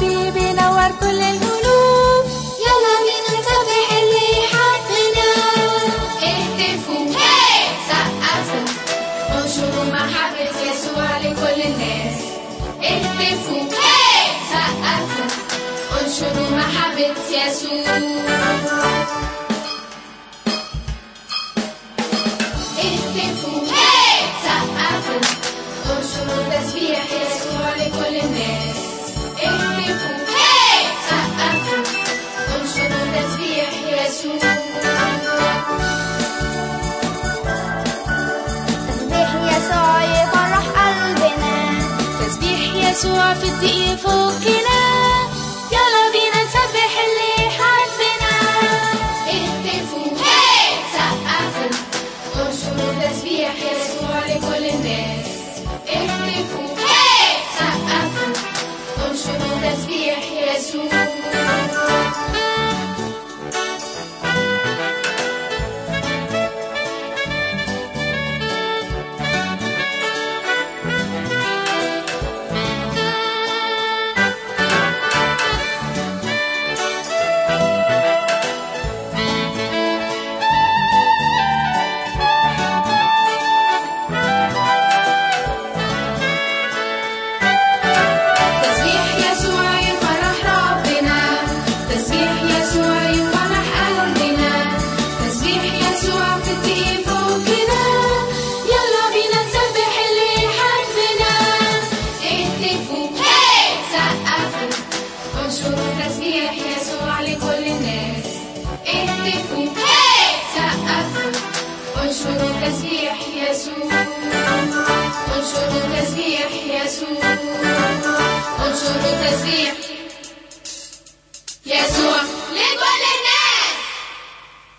بينور كل القلوب. يلا بينا نسبح اللي حبنا اهتفوا. سقفوا. انشروا محبة يسوع لكل الناس. اهتفوا. سقفوا. انشروا محبة يسوع. اهتفوا. سقفوا. انشروا يسوع في الدقيق فوقنا يلا بينا نسبح اللي حبنا اهتفوا سقفوا انشروا تسبيح يسوع لكل الناس اهتفوا سقفوا انشروا تسبيح يسوع سقفوا انشروا تسبيح يسوع لكل الناس اهتفوا انشروا تسبيح يسوع انشروا تسبيح يسوع انشروا تسبيح يسوع لكل الناس